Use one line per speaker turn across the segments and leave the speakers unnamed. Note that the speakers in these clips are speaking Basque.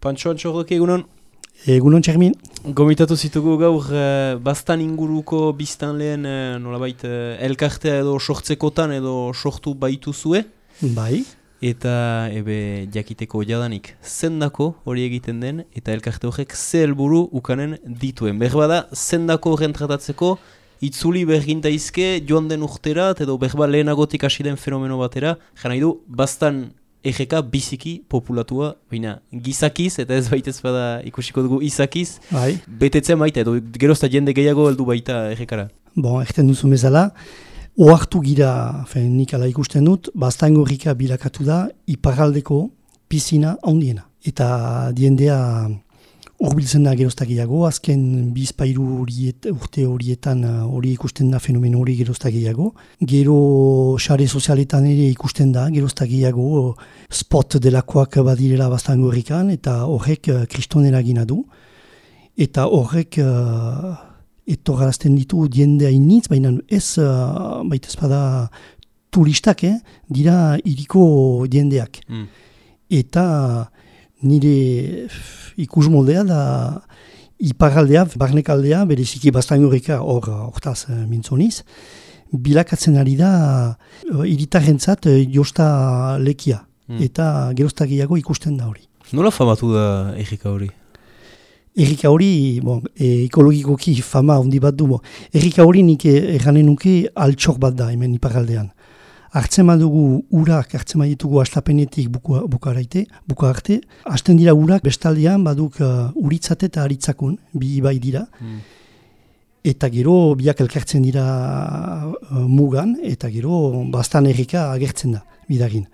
Pantxo Antxordoki egunon?
Egunon txermin.
Gomitatu zitugu gaur uh, bastan inguruko biztan lehen uh, nolabait uh, elkartea edo sortzekotan edo sortu baitu zue.
Bai.
Eta ebe jakiteko jadanik zendako hori egiten den eta elkarte horrek ze helburu ukanen dituen. Berbada zendako horren tratatzeko itzuli berginta izke joan den urterat edo berba lehenagotik hasi den fenomeno batera. Jana du, bastan egeka biziki populatua, baina gizakiz, eta ez baita bada ikusiko dugu izakiz,
bai.
betetzen baita, edo gerozta jende gehiago heldu baita egekara.
Bon, erten duzu mezala, oartu gira, fen, nik ala ikusten dut, bastango rika bilakatu da, iparaldeko pisina ondiena. Eta diendea Urbiltzen da geroztagiago, azken bizpairu horiet, urte horietan uh, hori ikusten da fenomen hori geroztagiago. Gero xare sozialetan ere ikusten da geroztagiago spot delakoak badirela bastango horrikan eta horrek uh, kriston eragina du. Eta horrek uh, etorrazten ditu diende hainitz, baina ez uh, baita espada turistak, eh? dira iriko diendeak. Mm. Eta nire ikus moldea da iparaldea, barnekaldea, bereziki bastan horreka hor hortaz uh, mintzoniz, bilakatzen ari da uh, iritarrentzat uh, josta lekia. Hmm. Eta gerostagiago ikusten da hori.
Nola famatu da errika hori?
Errika hori, bon, e, ekologikoki fama handi bat du. Errika hori nik erranen nuke altxor bat da hemen iparaldean hartzen dugu urak, hartzen ditugu astapenetik buka, bukaraite, buka arte, hasten dira urak bestaldean baduk uh, uritzate eta aritzakun, bi bai dira. Hmm. Eta gero biak elkartzen dira uh, mugan, eta gero bastan errika agertzen da, bidagin.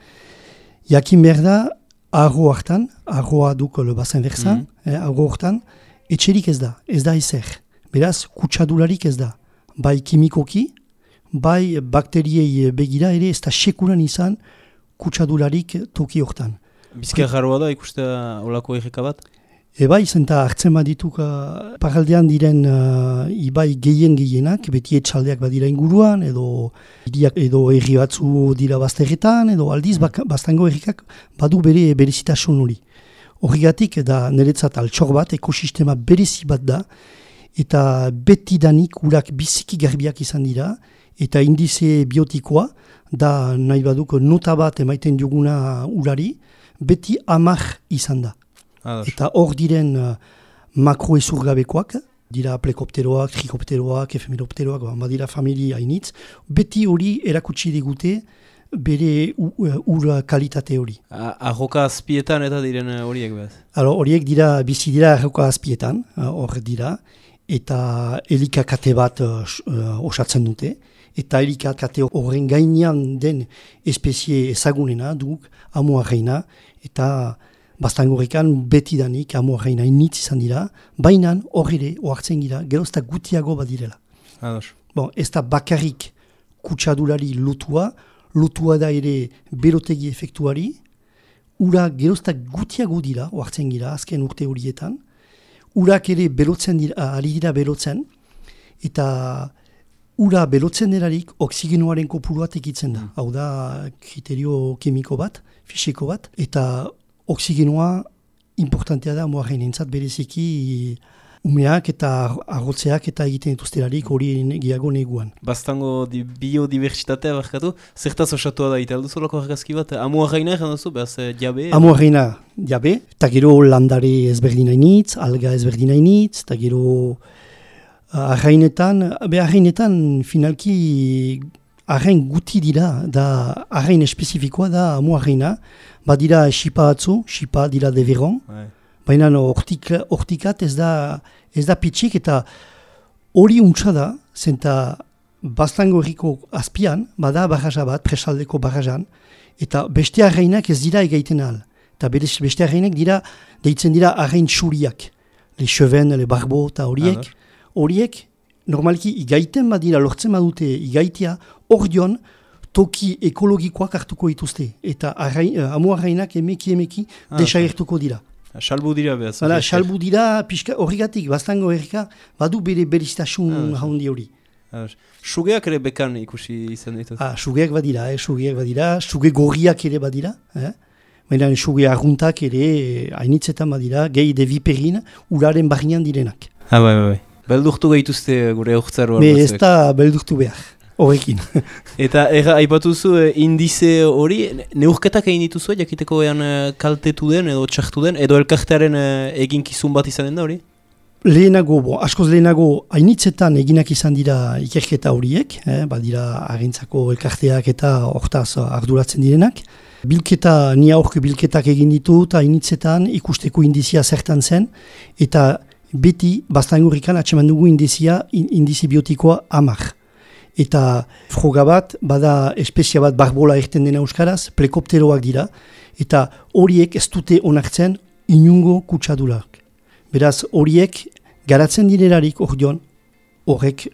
Jakin behar da, arro hartan, arroa duk le bazen verzan, mm. eh, arro hartan, etxerik ez da, ez da ezer. Beraz, kutsadularik ez da. Bai kimikoki, bai bakteriei begira ere ez da sekuran izan kutsadularik toki hortan.
Bizka jarroa da ikustea olako egeka bat?
E bai, zenta hartzen badituk paraldean diren uh, ibai gehien gehienak, beti etxaldeak badira inguruan, edo iriak edo erri batzu dira bazterretan, edo aldiz bak, bastango errikak badu bere berezitasun hori. Horrigatik da niretzat altxor bat, ekosistema berezi bat da, eta beti danik urak biziki garbiak izan dira, eta indize biotikoa, da nahi baduk nota bat emaiten duguna urari, beti amak izan da. Eta hor diren uh, makroezurgabekoak, dira plekopteroak, trikopteroak, efemeropteroak, badira familia hainitz, beti hori erakutsi digute bere uh, ur kalitate hori.
Arroka azpietan eta diren uh, horiek behaz?
Horiek dira, bizi dira arroka azpietan, uh, hor dira, eta elikakate bat osatzen dute eta erikakate horren gainean den espezie ezagunena duk amuarreina eta bastangorrekan betidanik amuarreina initz izan dira, baina horre oartzen gira, gerozta gutiago badirela.
Ados.
Bon, ez da bakarrik kutsadulari lutua, lutua da ere berotegi efektuari, ura gerozta gutiago dira, oartzen gira, azken urte horietan, urak ere berotzen dira, ari dira berotzen, eta ura belotzen erarik oksigenoaren kopuruat ekitzen da. Mm. Hau da kriterio kimiko bat, fisiko bat, eta oksigenoa importantea da moaren entzat bereziki umeak eta arrotzeak eta egiten dituztelarik hori gehiago neguan.
Bastango di biodiversitatea barkatu, zertaz osatua da ita alduzu lako argazki bat? Amua reina egin duzu, behaz jabe?
Amua reina jabe, eta gero landare ezberdina initz, alga ezberdina initz, eta gero Arrainetan, be arrainetan finalki arrain guti dira, da arrain espezifikoa da amu arraina, badira xipa atzu, xipa dira de veron, bai. baina ortik, ortikat ez da, ez da pitxik eta hori untsa da, zenta bastango erriko azpian, bada barraza bat, presaldeko barrazan, eta beste arrainak ez dira egaiten al. Eta beste arrainak dira, deitzen dira arrain txuriak, le cheven, le barbo eta horiek, horiek normalki igaiten badira lortzen badute igaitia, hor dion toki ekologikoak hartuko dituzte. Eta arrain, uh, amu arrainak emeki emeki ah, desagertuko dira.
Salbu dira behaz.
Hala, salbu dira horregatik, bastango errika, badu bere beriztasun ah, haundi hori.
Ah, sugeak ere bekan ikusi izan ditut.
Ah, sugeak badira, eh, sugeak badira, suge gorriak ere badira. Eh? baina suge arruntak ere eh, hainitzetan badira, gehi de viperin uraren barrian direnak.
Ha, bai, bai, bai. Beldurtu gehituzte gure aurtzaro.
Me ez da beldurtu behar, horrekin.
Eta erra, aipatuzu eh, indize hori, ne- neurketak egin dituzu, jakiteko ean eh, kaltetu den edo txartu den, edo elkartearen eh, eginkizun bat izanen da hori?
Lehenago, bo, askoz lehenago, hainitzetan eginak izan dira ikerketa horiek, eh, badira agintzako elkarteak eta hortaz arduratzen direnak. Bilketa, ni aurke bilketak egin ditut, hainitzetan ikusteko indizia zertan zen, eta beti bastangurrikan atseman dugu indizia, in- indizi biotikoa amar. Eta froga bat, bada espezia bat barbola erten dena euskaraz, plekopteroak dira, eta horiek ez dute onartzen inungo kutsadurak. Beraz, horiek garatzen direlarik ordion, horrek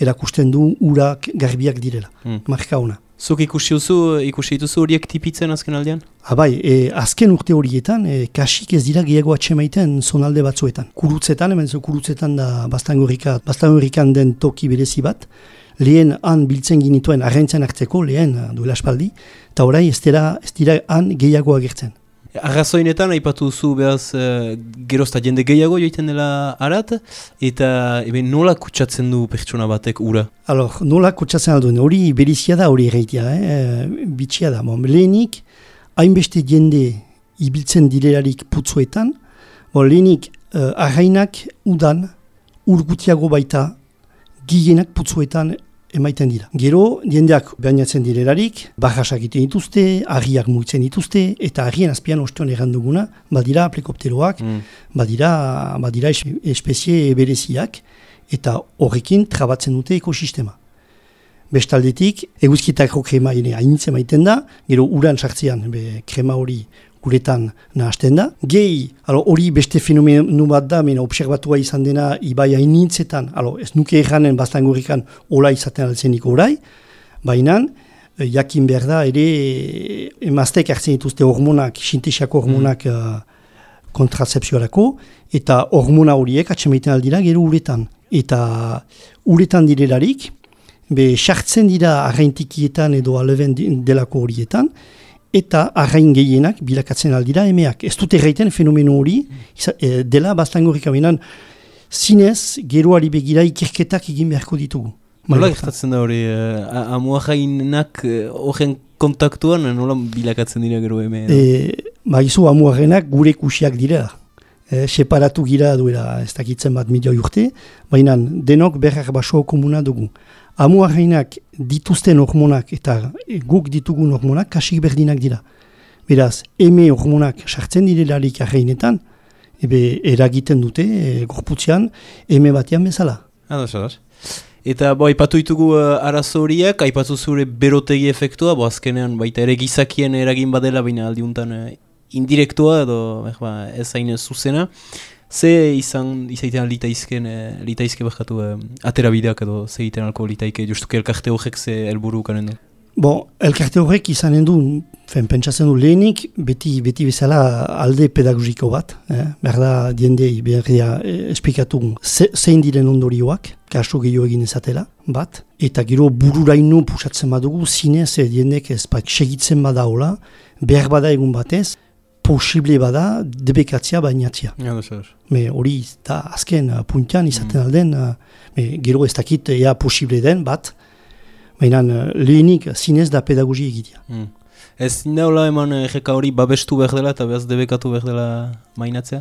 erakusten du urak garbiak direla,
Hmm.
marka ona.
Zuk ikusi duzu, ikusi dituzu horiek tipitzen azken aldean?
Abai, e, azken urte horietan, e, kasik ez dira gehiago atxemaiten zonalde batzuetan. Kurutzetan, hemen zo kurutzetan da bastangorrika, bastangorrikan den toki berezi bat, lehen han biltzen ginituen arraintzen hartzeko, lehen eh, duela espaldi, eta orai ez dira, ez dira han gehiago agertzen.
Arrazoinetan, aipatu duzu behaz uh, gerozta jende gehiago joiten dela arat, eta ebe, nola kutsatzen du pertsona batek ura?
Alor, nola kutsatzen alduen, hori berizia da, hori erreitia, eh? bitxia da. Bon, lehenik, hainbeste jende ibiltzen direlarik putzuetan, bon, lehenik, uh, arrainak udan, urgutiago baita, gienak putzuetan emaiten dira. Gero, jendeak bainatzen direlarik, bajasak egiten dituzte, argiak mugitzen dituzte, eta argien azpian ostion erranduguna, badira prekopteroak,
Mm.
badira, badira es, espezie bereziak eta horrekin trabatzen dute ekosistema. Bestaldetik, eguzkitako krema ere hainitze maiten da, gero uran sartzean be, krema hori guretan nahasten da. Gehi, alo, hori beste fenomenu bat da, mena observatua izan dena ibai hainitzetan, alo, ez nuke erranen bastangurrikan ola izaten altzenik orai, baina eh, jakin behar da ere eh, emaztek hartzen dituzte hormonak, sintesiako hormonak eh, kontrazepziorako, eta hormona horiek atxemaiten aldira gero uretan. Eta uretan direlarik, be sartzen dira arraintikietan edo aleben delako horietan, eta arrain gehienak bilakatzen aldira emeak. Ez dute erraiten fenomeno hori, iza- eh, dela bastangorrik aminan, zinez, geroari begira ikerketak egin beharko ditugu.
Nola gertatzen da hori, uh, amuajainak eh, horren kontaktuan, eh, nola bilakatzen dira gero eme? edo?
E, Baizu amuarrenak gure kusiak direla. E, separatu gira duela ez dakitzen bat milioi urte, baina denok berrak baso komuna dugu. Amuarreinak dituzten hormonak eta e, guk ditugun hormonak kasik berdinak dira. Beraz, eme hormonak sartzen direlarik arreinetan, ebe eragiten dute e, gorputzean eme batean bezala.
Ados, ados. Eta bo, aipatu ditugu uh, arazo horiek, aipatu zure berotegi efektua, bo azkenean baita ere gizakien eragin badela, baina aldiuntan uh, indirektua edo eh, ba, ez hain zuzena. Ze izan izaiten litaizken, uh, litaizke bakatu uh, aterabideak edo ze egiten alko litaike, justuke elkarte horrek ze helburu kanen du.
Bon, elkarte horrek izanen du, fen, pentsatzen du lehenik, beti, beti bezala alde pedagogiko bat, eh? behar da diendei berria eh, esplikatu ze, zein diren ondorioak, kasu gehiago egin ezatela, bat, eta gero bururaino pusatzen badugu, zinez eh, diendek ez bat segitzen badaola, behar bada egun batez, posible bada debekatzea bainatzea.
Ados, ados.
Me hori da azken uh, puntean izaten alden, uh, me, gero ez dakit ea posible den bat, baina uh, lehenik zinez da pedagogia egitea.
Mm. Ez naula eman erreka hori babestu behar dela eta behaz debekatu behar dela mainatzea?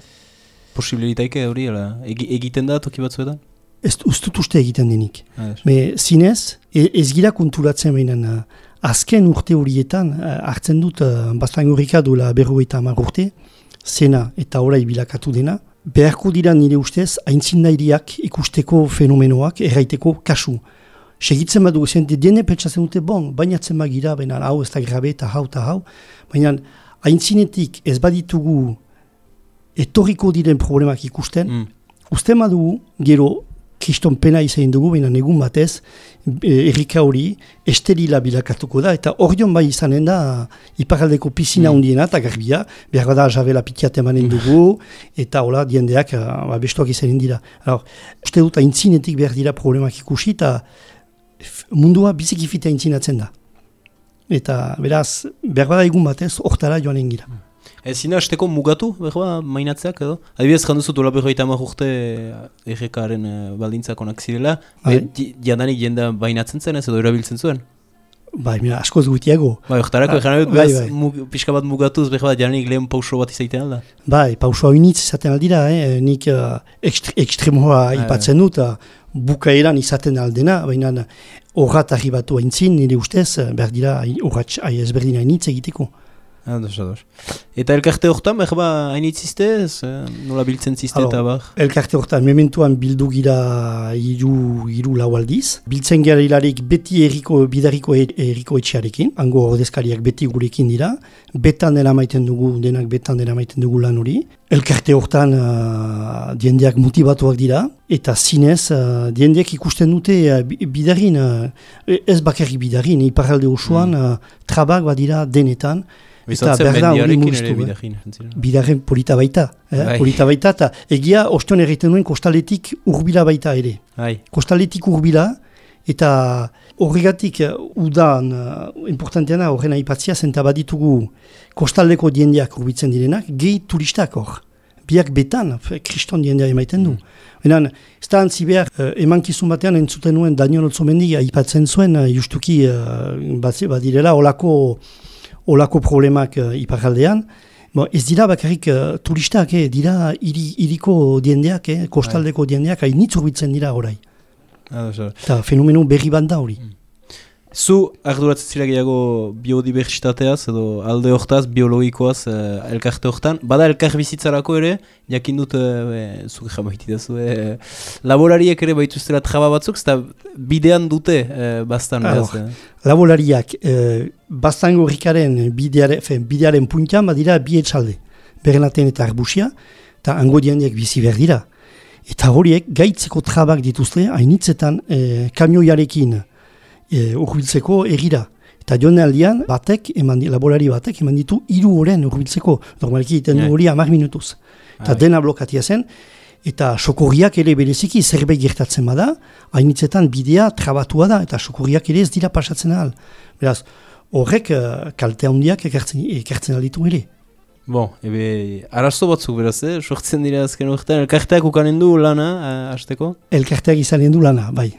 Posible litaike hori, ala, egi, egiten da toki batzuetan?
Ez ez dut uste egiten denik.
Ados.
Me zinez, e, ez gira konturatzen baina uh, azken urte horietan uh, hartzen dut uh, bastangorrika duela berrogeita hamar urte, zena eta orai bilakatu dena, beharko dira nire ustez aintzindairiak ikusteko fenomenoak erraiteko kasu. Segitzen badugu zen, dene pentsatzen dute, bon, bainatzen bagira, baina hau ez da grabe eta hau eta hau, baina aintzinetik ez baditugu etorriko diren problemak ikusten,
Mm.
Uste badugu, gero kriston pena izan dugu, baina egun batez, e, errika hori esterila bilakatuko da, eta orion bai izanen da iparaldeko pizina
Mm.
hundiena eta garbia, behar bada jabela pitiat emanen dugu, eta hola diendeak ba, bestuak izanen dira. Alors, uste dut aintzinetik behar dira problemak ikusi, eta mundua biziki fite aintzinatzen da. Eta beraz, behar bada egun batez, hortara joanen gira.
Ez zina hasteko mugatu, behar mainatzeak edo? Adibidez, janduzu dola berroita hamar urte EGK-aren uh, baldintzak onak zirela,
Bai.
e, jandanik jenda bainatzen zen ez edo erabiltzen zuen?
Bai, mira, askoz gutiago.
Bai, oktarako,
Ah,
ah,
bai,
bai. Mug, pixka bat mugatuz, behar bat jadanik lehen pauso bat izaiten alda.
Bai, pauso hau initz izaten aldira, eh? nik uh, ekstre, ekstremoa ipatzen dut, uh, bukaeran izaten aldena, baina horrat arribatu haintzin, nire ustez, eh, behar dira horrat ezberdin hainitz egiteko.
Ados, ados. Eta elkarte horretan, behar ba, hainitzizte, ez, eh, nola biltzen zizte eta bar?
Elkarte horretan, mementuan bildu gira iru, iru lau aldiz. Biltzen gara hilarik beti erriko, bidarriko e- erriko etxearekin, hango ordezkariak beti gurekin dira. Betan dela maiten dugu, denak betan dela maiten dugu lan hori. Elkarte horretan uh, diendeak motibatuak dira, eta zinez, uh, diendeak ikusten dute uh, bi- bidarin, uh, ez bakarrik bidarin, iparralde osoan, uh, trabak badira denetan,
Bizatzen
behar da hori murriztu, eh? bidarren polita baita. Eh?
Bai.
Polita baita, eta egia ostion egiten duen kostaletik urbila baita ere.
Bai,
Kostaletik urbila, eta horregatik eh, udan uh, importanteana horren aipatzia zenta baditugu kostaldeko diendeak urbitzen direnak, gehi turistak hor. Biak betan, kriston diendea emaiten du. Benan, ez da antzi behar, uh, emankizun batean entzuten nuen Daniel Otzomendi aipatzen zuen, uh, justuki uh, batze- badirela olako, olako problemak uh, iparaldean, Bo, ez dira bakarrik uh, turistak, eh, dira hiri, hiriko diendeak, eh, kostaldeko diendeak, hainitz urbitzen dira orai.
ados, ados.
Eta fenomeno berri bat da hori.
Zu arduratzen zira gehiago biodibertsitateaz edo alde hortaz, biologikoaz eh, elkarte hortan. Bada elkar bizitzarako ere, jakin dut, e, zuk jamaiti dazu, e, laborariek ere baituztera traba batzuk, eta bidean dute e, bastan.
Alors,
beraz, eh.
Labolariak, eh, bastango rikaren bideare, fe, bidearen puntan badira bi etxalde. Berenaten eta arbusia, eta hango diendeak bizi behar dira. Eta horiek gaitzeko trabak dituzte, hainitzetan eh, kamioiarekin eh, urbiltzeko egira. Eta joan aldian, batek, eman, laborari batek, eman ditu hiru oren urbiltzeko. Normalki egiten du
Bai.
hori hamar minutuz. Eta
Bai.
dena blokatia zen, eta sokorriak ere bereziki zerbait gertatzen bada, hainitzetan bidea trabatua da, eta sokorriak ere ez dira pasatzen ahal. Beraz, horrek uh, kalte handiak ekartzen, ekartzen alditu ere.
Bon, ebe, arazo batzuk beraz, eh? sortzen dira azken urtean, elkarteak ukanen du lana, eh, hasteko.
Elkarteak izanen du lana, bai.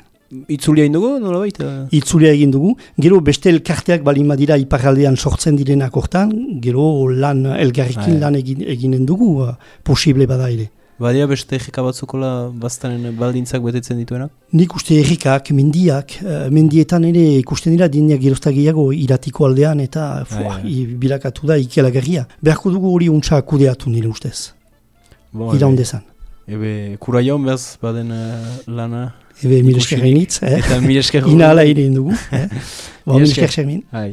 Itzulia indugu, nola baita?
Itzulea egin dugu, gero beste elkarteak balin badira iparraldean sortzen direnak hortan, gero lan elgarrikin
Bai.
lan egin, eginen dugu, uh, posible bada ere.
Badia beste ejeka batzukola bastanen baldintzak betetzen dituenak?
Nik uste errikak, mendiak, eh, mendietan ere ikusten dira diendiak gerozta gehiago iratiko aldean eta fua,
Bai,
i- bilakatu da ikelagarria. Beharko dugu hori untsa kudeatu nire ustez,
Bon,
iraundezan.
Ebe, kura jaun behaz baden eh, lana.
Ebe mire
Ikusirik.
eskerrenitz, eh?
Eta mire esker.
ina ala ere dugu. Eh? Ba,
Mila
mire
esker.
esker Xermin.
Hai.